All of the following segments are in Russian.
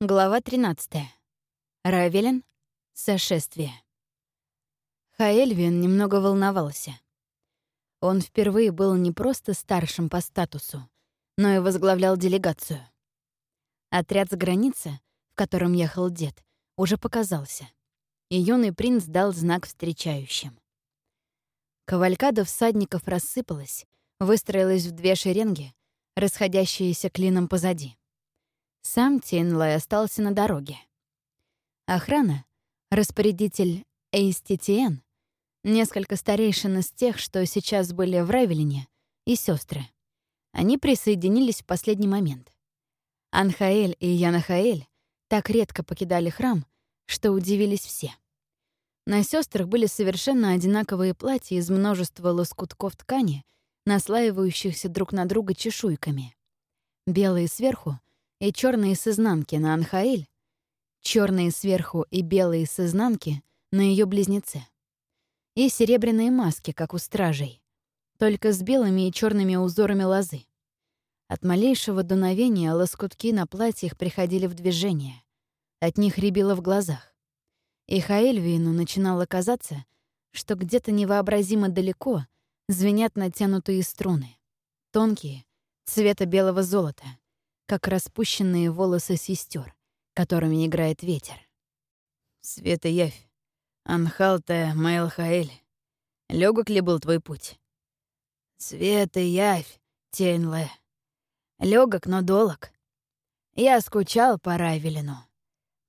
Глава 13. Равелин. Сошествие. Хаэльвин немного волновался. Он впервые был не просто старшим по статусу, но и возглавлял делегацию. Отряд с границы, в котором ехал дед, уже показался, и юный принц дал знак встречающим. Кавалькада всадников рассыпалась, выстроилась в две шеренги, расходящиеся клином позади. Сам Тинлай остался на дороге. Охрана, распорядитель Эйститиен, несколько старейшин из тех, что сейчас были в Равелине, и сестры. Они присоединились в последний момент. Анхаэль и Янахаэль так редко покидали храм, что удивились все. На сестрах были совершенно одинаковые платья из множества лоскутков ткани, наслаивающихся друг на друга чешуйками. Белые сверху и черные с изнанки на Анхаэль, черные сверху и белые с изнанки на ее близнеце. И серебряные маски, как у стражей, только с белыми и черными узорами лозы. От малейшего дуновения лоскутки на платьях приходили в движение. От них рябило в глазах. И Хаэльвину начинало казаться, что где-то невообразимо далеко звенят натянутые струны. Тонкие, цвета белого золота — как распущенные волосы сестер, которыми играет ветер. Света Явь, Анхалта Майлхаэль, легок ли был твой путь? Света Явь, Тенле, легок, но долог. Я скучал по Райвелину,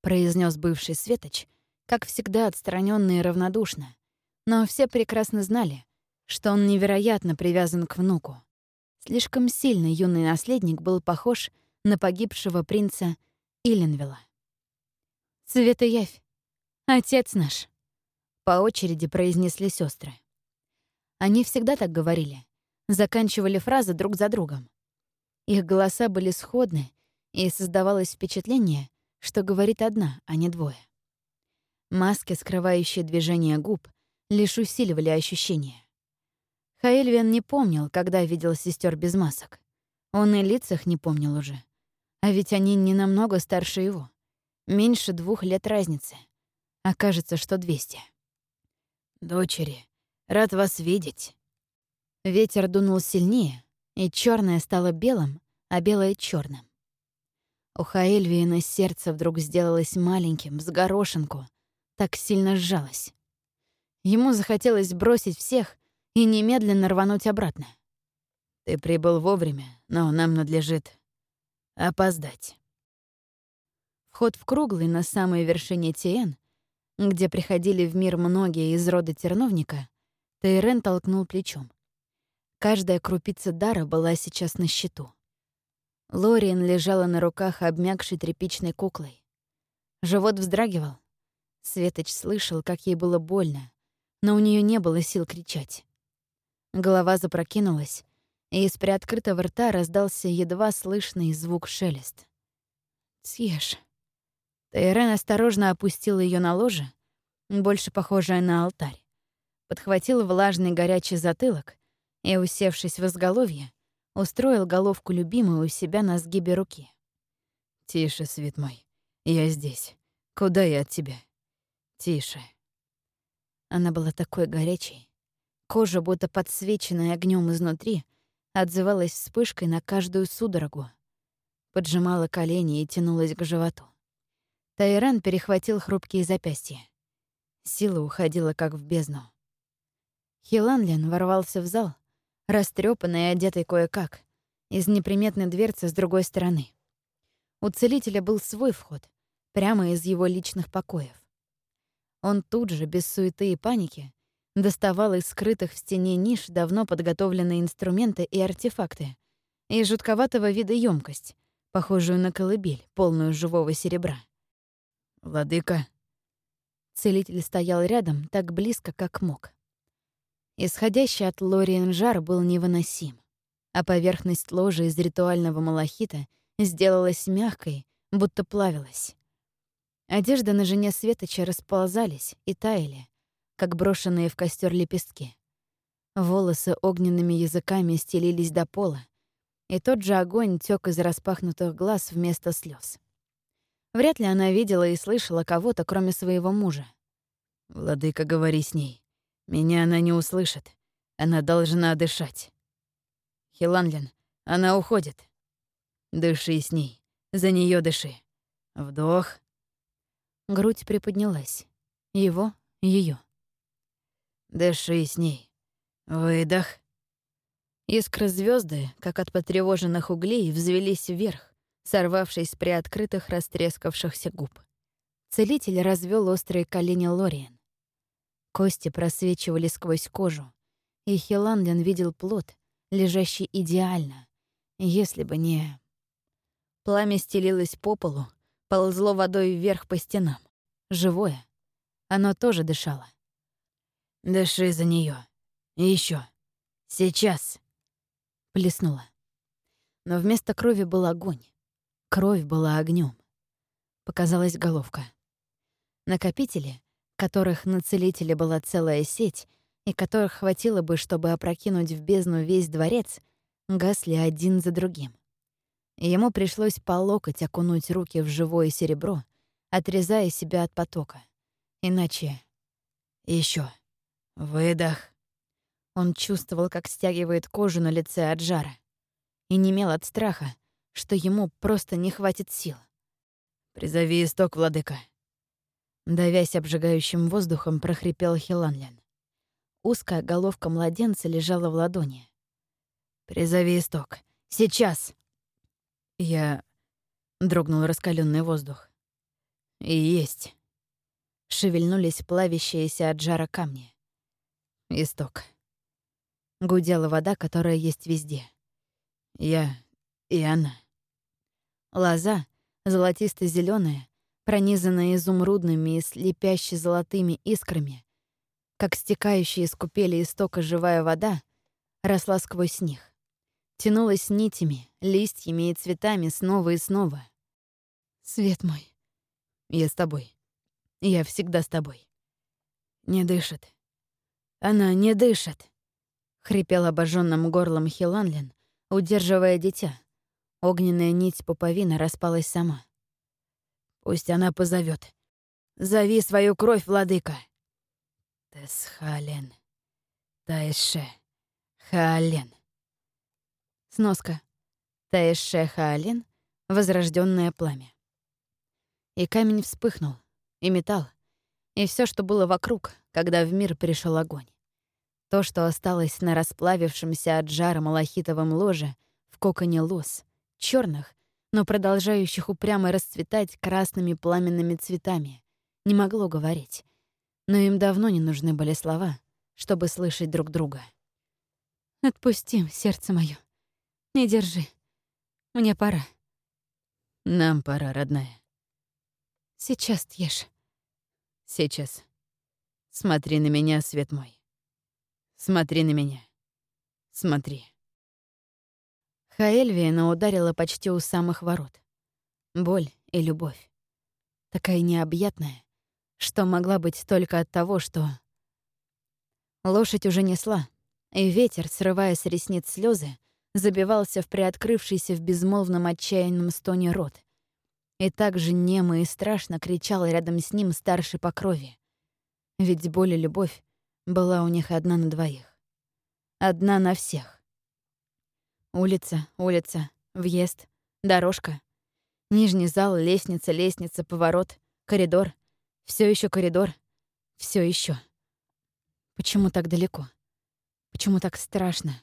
произнес бывший Светоч, как всегда отстраненно и равнодушно, но все прекрасно знали, что он невероятно привязан к внуку. Слишком сильно юный наследник был похож на погибшего принца Иленвилла. «Света Явь, отец наш», — по очереди произнесли сестры. Они всегда так говорили, заканчивали фразы друг за другом. Их голоса были сходны, и создавалось впечатление, что говорит одна, а не двое. Маски, скрывающие движение губ, лишь усиливали ощущение. Хаэльвин не помнил, когда видел сестер без масок. Он и лицах не помнил уже. А ведь они не намного старше его. Меньше двух лет разницы. А кажется, что двести. «Дочери, рад вас видеть». Ветер дунул сильнее, и черное стало белым, а белое — черным. У Хаэльвиена сердце вдруг сделалось маленьким, с горошинку, так сильно сжалось. Ему захотелось бросить всех и немедленно рвануть обратно. «Ты прибыл вовремя, но нам надлежит опоздать. Вход в круглый на самой вершине Тиен, где приходили в мир многие из рода терновника, Тейрен толкнул плечом. Каждая крупица дара была сейчас на счету. Лориен лежала на руках обмякшей тряпичной куклой. Живот вздрагивал. Светоч слышал, как ей было больно, но у нее не было сил кричать. Голова запрокинулась, и из приоткрытого рта раздался едва слышный звук шелест. «Съешь». Тайрен осторожно опустил ее на ложе, больше похожее на алтарь, подхватил влажный горячий затылок и, усевшись в изголовье, устроил головку любимой у себя на сгибе руки. «Тише, свет мой, я здесь. Куда я от тебя? Тише». Она была такой горячей. Кожа, будто подсвеченная огнем изнутри, отзывалась вспышкой на каждую судорогу. Поджимала колени и тянулась к животу. Тайран перехватил хрупкие запястья. Сила уходила, как в бездну. Хиланлин ворвался в зал, растрепанный и одетый кое-как, из неприметной дверцы с другой стороны. У целителя был свой вход, прямо из его личных покоев. Он тут же, без суеты и паники, доставал из скрытых в стене ниш давно подготовленные инструменты и артефакты и жутковатого вида емкость, похожую на колыбель, полную живого серебра. «Владыка». Целитель стоял рядом, так близко, как мог. Исходящий от Лориен жар был невыносим, а поверхность ложи из ритуального малахита сделалась мягкой, будто плавилась. Одежда на жене Светоча расползались и таяли, как брошенные в костер лепестки. Волосы огненными языками стелились до пола, и тот же огонь тёк из распахнутых глаз вместо слез. Вряд ли она видела и слышала кого-то, кроме своего мужа. «Владыка, говори с ней. Меня она не услышит. Она должна дышать». «Хиланлин, она уходит. Дыши с ней. За нее дыши. Вдох». Грудь приподнялась. Его, ее. Дыши с ней. Выдох. Искры звезды, как от потревоженных углей, взвелись вверх, сорвавшись с приоткрытых растрескавшихся губ. Целитель развел острые колени Лориен. Кости просвечивали сквозь кожу, и Хиланлин видел плод, лежащий идеально, если бы не... Пламя стелилось по полу, ползло водой вверх по стенам. Живое. Оно тоже дышало. Дыши за нее. И еще. Сейчас. Плеснула. Но вместо крови был огонь. Кровь была огнем. Показалась головка. Накопители, которых на целителе была целая сеть, и которых хватило бы, чтобы опрокинуть в бездну весь дворец, гасли один за другим. Ему пришлось по локоть окунуть руки в живое серебро, отрезая себя от потока. Иначе... еще. Выдох. Он чувствовал, как стягивает кожу на лице от жара. И немел от страха, что ему просто не хватит сил. «Призови исток, владыка». Давясь обжигающим воздухом, прохрипел Хиланлян. Узкая головка младенца лежала в ладони. «Призови исток. Сейчас!» Я... Дрогнул раскаленный воздух. И есть. Шевельнулись плавящиеся от жара камни. Исток. Гудела вода, которая есть везде. Я и она. Лоза, золотисто зеленая пронизанная изумрудными и слепяще золотыми искрами, как стекающая из купели истока живая вода, росла сквозь них. Тянулась нитями, листьями и цветами снова и снова. «Свет мой, я с тобой. Я всегда с тобой». «Не дышит. Она не дышит», — хрипел обожженным горлом Хиланлин, удерживая дитя. Огненная нить пуповины распалась сама. «Пусть она позовет. Зови свою кровь, владыка!» Тесхален. Таэше. Хаален. Сноска. Таэше Хаален — возрожденное пламя. И камень вспыхнул, и металл, и все, что было вокруг, когда в мир пришел огонь. То, что осталось на расплавившемся от жара малахитовом ложе в коконе лос, черных, но продолжающих упрямо расцветать красными пламенными цветами, не могло говорить. Но им давно не нужны были слова, чтобы слышать друг друга. «Отпусти, сердце мое. Не держи. Мне пора». «Нам пора, родная». «Сейчас ешь». «Сейчас. Смотри на меня, свет мой. Смотри на меня. Смотри. Хаэльвиена ударила почти у самых ворот. Боль и любовь. Такая необъятная, что могла быть только от того, что... Лошадь уже несла, и ветер, срывая с ресниц слезы, забивался в приоткрывшийся в безмолвном отчаянном стоне рот. И так же немо и страшно кричал рядом с ним старший по крови. Ведь боль и любовь была у них одна на двоих. Одна на всех. Улица, улица, въезд, дорожка. Нижний зал, лестница, лестница, поворот, коридор. Все еще коридор. Все еще. Почему так далеко? Почему так страшно?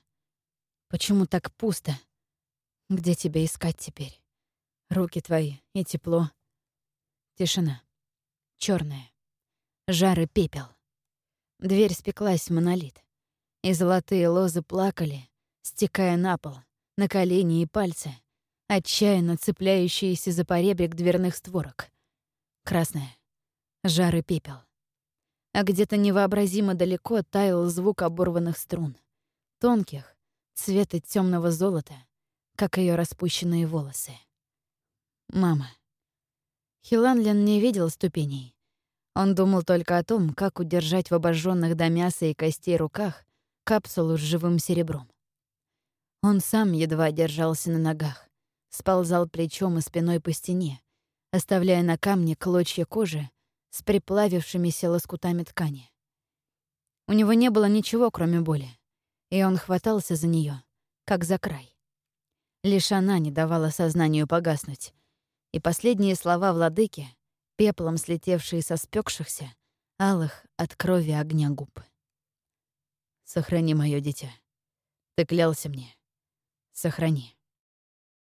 Почему так пусто? Где тебя искать теперь? Руки твои и тепло. Тишина. черная, Жар и пепел. Дверь спеклась в монолит. И золотые лозы плакали, стекая на пол, на колени и пальцы, отчаянно цепляющиеся за поребрик дверных створок. Красная. Жар и пепел. А где-то невообразимо далеко таял звук оборванных струн. Тонких, цвета темного золота, как ее распущенные волосы. Мама. Хиланлин не видел ступеней, он думал только о том, как удержать в обожженных до мяса и костей руках капсулу с живым серебром. Он сам едва держался на ногах, сползал плечом и спиной по стене, оставляя на камне клочья кожи с приплавившимися лоскутами ткани. У него не было ничего, кроме боли, и он хватался за нее, как за край. Лишь она не давала сознанию погаснуть, и последние слова владыки, пеплом слетевшие со спекшихся, алых от крови огня губ. «Сохрани мое дитя. Ты клялся мне. Сохрани».